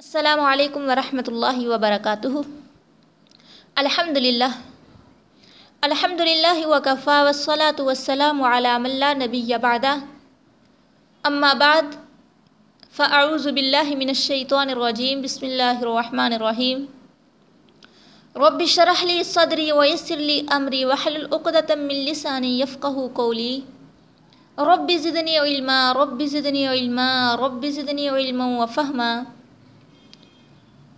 السلام علیکم ورحمۃ اللہ وبرکاتہ۔ الحمد للہ الحمد للہ وکفا وصلاۃ وسلام علام اللہ نبی بعد۔ اما بعد، فاعوذ باللہ من الشیطان الرجیم، بسم اللہ الرحمن الرحیم۔ رب شرح لی صدری ویسر لی امری وحلل عقدۃ من لسانی یفقہ قولی۔ رب زدنی علما، رب زدنی علما، رب زدنی علما وفہما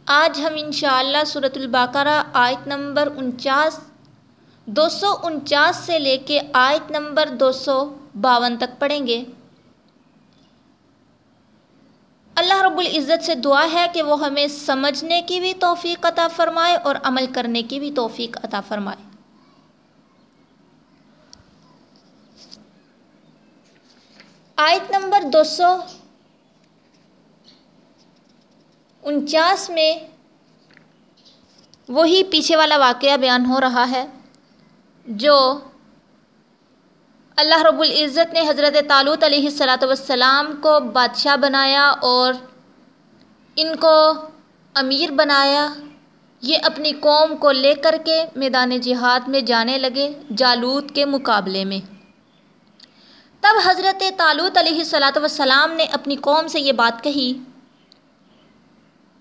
آج ہم انشاءاللہ صورت البقرہ آیت نمبر انچاس، دو سو انچاس سے لے کے آیت نمبر دو سو باون تک پڑھیں گے۔ اللہ رب العزت سے دعا ہے کہ وہ ہمیں سمجھنے کی بھی توفیق عطا فرمائے اور عمل کرنے کی بھی توفیق عطا فرمائے۔ آیت نمبر دو سو انچاس میں وہی پیچھے والا واقعہ بیان ہو رہا ہے، جو اللہ رب العزت نے حضرت طالوت علیہ الصلاۃ والسلام کو بادشاہ بنایا اور ان کو امیر بنایا۔ یہ اپنی قوم کو لے کر کے میدان جہاد میں جانے لگے جالوت کے مقابلے میں۔ تب حضرت طالوت علیہ الصلاۃ والسلام نے اپنی قوم سے یہ بات کہی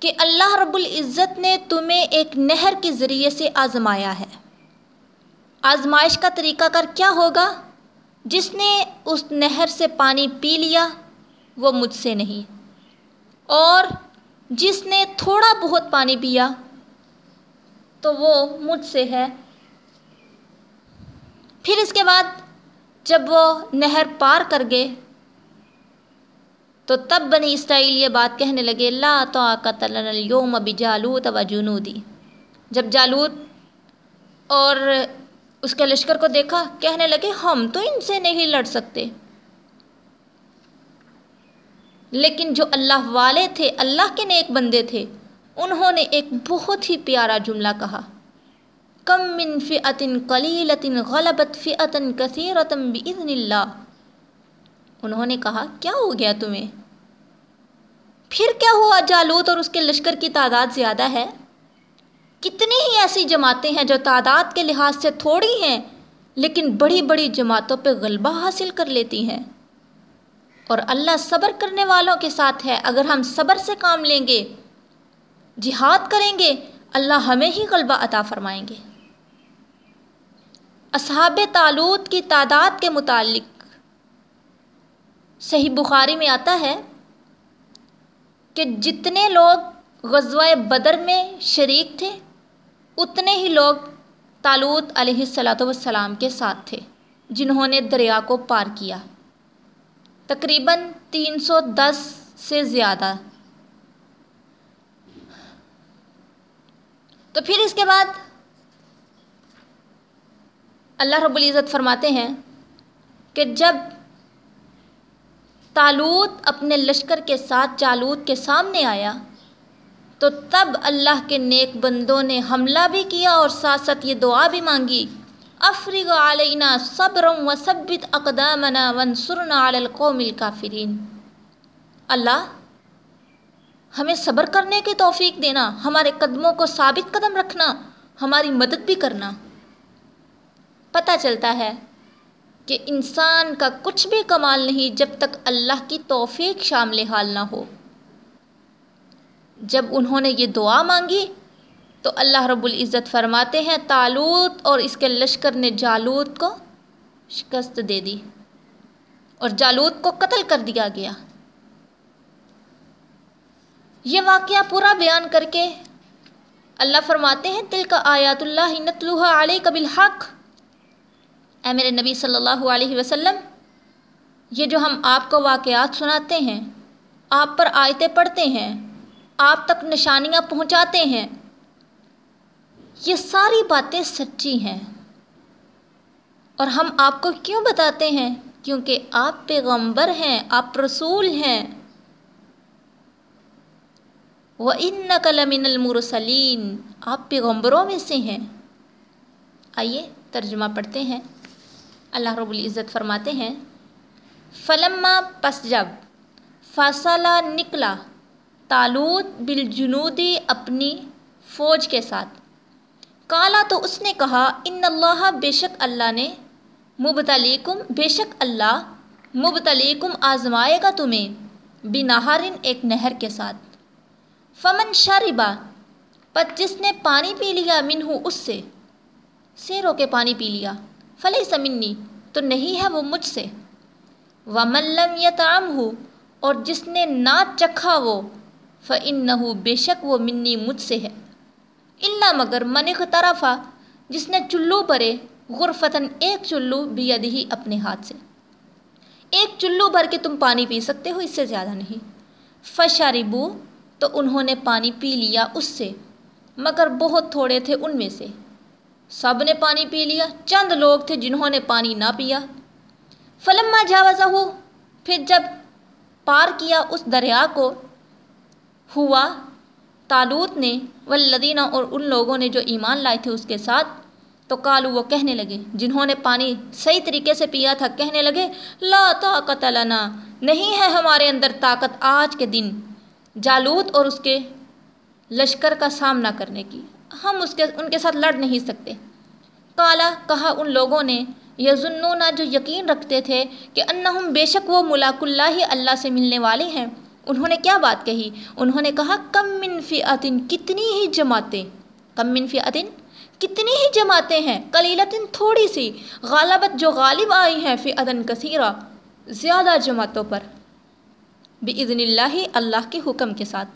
کہ اللہ رب العزت نے تمہیں ایک نہر کے ذریعے سے آزمایا ہے۔ آزمائش کا طریقہ کر کیا ہوگا؟ جس نے اس نہر سے پانی پی لیا، وہ مجھ سے نہیں۔ اور جس نے تھوڑا بہت پانی پیا، تو وہ مجھ سے ہے۔ پھر اس کے بعد جب وہ نہر پار کر گئے تو تب بنی اسرائیل یہ بات کہنے لگے، لا طاقت لنا اليوم بجالوت و جنودی جب جالوت اور اس کے لشکر کو دیکھا، کہنے لگے، ہم تو ان سے نہیں لڑ سکتے۔ لیکن جو اللہ والے تھے، اللہ کے نیک بندے تھے، انہوں نے ایک بہت ہی پیارا جملہ کہا۔ کم من فئت قلیلت غلبت فئت کثیرت باذن اللہ۔ انہوں نے کہا، کیا ہو گیا تمہیں؟ پھر کیا ہوا جالوت اور اس کے لشکر کی تعداد زیادہ ہے؟ کتنی ہی ایسی جماعتیں ہیں جو تعداد کے لحاظ سے تھوڑی ہیں، لیکن بڑی بڑی جماعتوں پہ غلبہ حاصل کر لیتی ہیں۔ اور اللہ صبر کرنے والوں کے ساتھ ہے، اگر ہم صبر سے کام لیں گے، جہاد کریں گے، اللہ ہمیں ہی غلبہ عطا فرمائیں گے۔ اصحاب تعلق کی تعداد کے متعلق صحیح بخاری میں آتا ہے کہ جتنے لوگ غزوہ بدر میں شریک تھے، اتنے ہی لوگ طالوت علیہ الصلاۃ والسلام کے ساتھ تھے، جنہوں نے دریا کو پار کیا۔ تقریباً تین سو دس سے زیادہ۔ تو پھر اس کے بعد اللہ رب العزت فرماتے ہیں کہ جب تالوت اپنے لشکر کے ساتھ جالوت کے سامنے آیا۔ تو تب اللہ کے نیک بندوں نے حملہ بھی کیا اور ساتھ ساتھ یہ دعا بھی مانگی۔ افرغ علینا صبر و ثبت اقدامنا ونصرنا علی القوم الکافرین اللہ، ہمیں صبر کرنے کی توفیق دینا، ہمارے قدموں کو ثابت قدم رکھنا، ہماری مدد بھی کرنا۔ پتہ چلتا ہے کہ انسان کا کچھ بھی کمال نہیں جب تک اللہ کی توفیق شامل حال نہ ہو۔ جب انہوں نے یہ دعا مانگی تو اللہ رب العزت فرماتے ہیں، تالوت اور اس کے لشکر نے جالوت کو شکست دے دی اور جالوت کو قتل کر دیا گیا۔ یہ واقعہ پورا بیان کر کے اللہ فرماتے ہیں تل کا آیات اللہ نتلوحا علیہ کبل حق اے میرے نبی صلی اللہ علیہ وسلم، یہ جو ہم آپ کو واقعات سناتے ہیں، آپ پر آیتیں پڑھتے ہیں، آپ تک نشانیاں پہنچاتے ہیں، یہ ساری باتیں سچی ہیں۔ اور ہم آپ کو کیوں بتاتے ہیں؟ کیونکہ آپ پیغمبر ہیں، آپ رسول ہیں۔ وہ ان نقل المرسلین آپ پیغمبروں میں سے ہیں۔ آئیے ترجمہ پڑھتے ہیں۔ اللہ رب العزت فرماتے ہیں، فلما پس جب فاصلہ نکلا، تالوت بالجنودی اپنی فوج کے ساتھ۔ کالا تو اس نے کہا، ان اللہ بے شک اللہ نے، مبتلیکم بے شک اللہ، مبتلیکم آزمائے گا تمہیں بنہارن ایک نہر کے ساتھ۔ فمن شاربا پت جس نے پانی پی لیا من ہوں اس سے۔ سے رو کے پانی پی لیا۔ فلح سمنی تو نہیں ہے وہ مجھ سے۔ ومن لم یتعم ہو اور جس نے نہ چکھا وہ، فَإِنَّهُ بے شک وہ منی مجھ سے ہے۔ اللہ مگر من طرفہ جس نے چلو برے، غرفتاً ایک چلو بیدہی اپنے ہاتھ سے۔ ایک چلو بھر کے تم پانی پی سکتے ہو، اس سے زیادہ نہیں۔ فشاربو تو انہوں نے پانی پی لیا اس سے، مگر بہت تھوڑے تھے ان میں سے۔ سب نے پانی پی لیا، چند لوگ تھے جنہوں نے پانی نہ پیا۔ فلما جاوزہ ہو پھر جب پار کیا اس دریا کو، ہوا، تالوت نے، والذین اور ان لوگوں نے جو ایمان لائے تھے اس کے ساتھ، تو کالو وہ کہنے لگے، جنہوں نے پانی صحیح طریقے سے پیا تھا، کہنے لگے، لا طاقت لنا، نہیں ہے ہمارے اندر طاقت آج کے دن۔ جالوت اور اس کے لشکر کا سامنا کرنے کی۔ ہم اس کے ان کے ساتھ لڑ نہیں سکتے۔ کالا کہا ان لوگوں نے، یظنون جو یقین رکھتے تھے کہ انہم بے شک وہ ملاک اللہ ہی اللہ سے ملنے والے ہیں۔ انہوں نے کیا بات کہی؟ انہوں نے کہا، کم من فئتن، کتنی ہی جماعتیں۔ کم من فئتن؟ کتنی ہی جماعتیں ہیں، قلیلتن تھوڑی سی۔ غالبت جو غالب آئی ہیں فئتن کثیرہ، زیادہ جماعتوں پر۔ بِإِذْنِ اللہ اللہ کے حکم کے ساتھ۔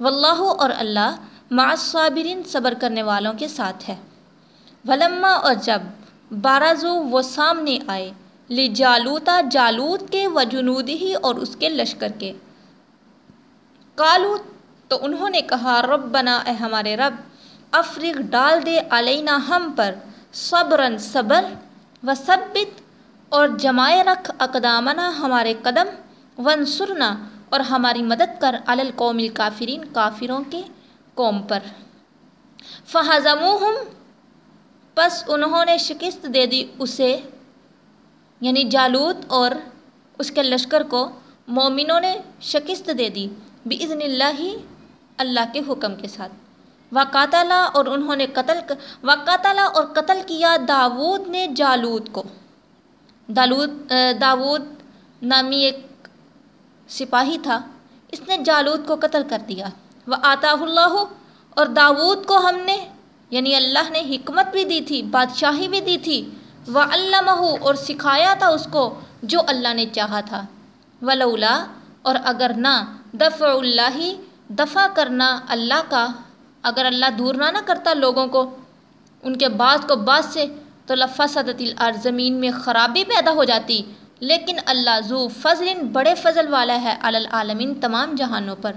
واللہ اور اللہ مع الصابرین صبر کرنے والوں کے ساتھ ہے۔ ولما اور جب بارزو وہ سامنے آئے، لی جالوتا، جالوت کے و جنودی ہی اور اس کے لشکر کے۔ کالو تو انہوں نے کہا رب بنا اے ہمارے رب افریق ڈال دے علینا ہم پر صبرن صبر و ثبت، اور جمائے رکھ اقدامنا ہمارے قدم ون سرنا اور ہماری مدد کر القوم الکافرین کافروں کے۔ قوم پر۔ فہضموہم پس انہوں نے شکست دے دی اسے یعنی جالوت اور اس کے لشکر کو۔ مومنوں نے شکست دے دی بِإِذْنِ اللہ ہی اللہ کے حکم کے ساتھ۔ وقاتلا اور انہوں نے قتل وقاتلا اور قتل کیا داود نے جالود کو۔ دالود داود نامی ایک سپاہی تھا، اس نے جالود کو قتل کر دیا۔ وہ آتا اللہ اور داود کو ہم نے یعنی اللہ نے حکمت بھی دی تھی، بادشاہی بھی دی تھی وہ علامہ اور سکھایا تھا اس کو جو اللہ نے چاہا تھا۔ ولولا اور اگر نہ، دفع اللہ، دفع کرنا اللہ کا۔ اگر اللہ دور نہ نہ کرتا لوگوں کو، ان کے بعض کو بعض سے، تو لفصدت الارض، زمین میں خرابی پیدا ہو جاتی۔ لیکن اللہ ذو فضل بڑے فضل والا ہے العالمین تمام جہانوں پر۔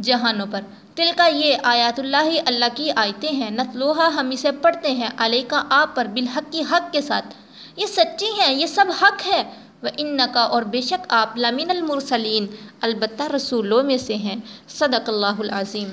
جہانوں پر۔ تل کا یہ آیات اللہ اللہ کی آیتیں ہیں نتلوحا ہم اسے پڑھتے ہیں علیہ کا آپ پر بالحق کی حق کے ساتھ۔ یہ سچی ہیں، یہ سب حق ہے۔ و ان کا اور بے شک آپ لامن المرسلین، البتہ رسولوں میں سے ہیں۔ صدق اللہ العظیم۔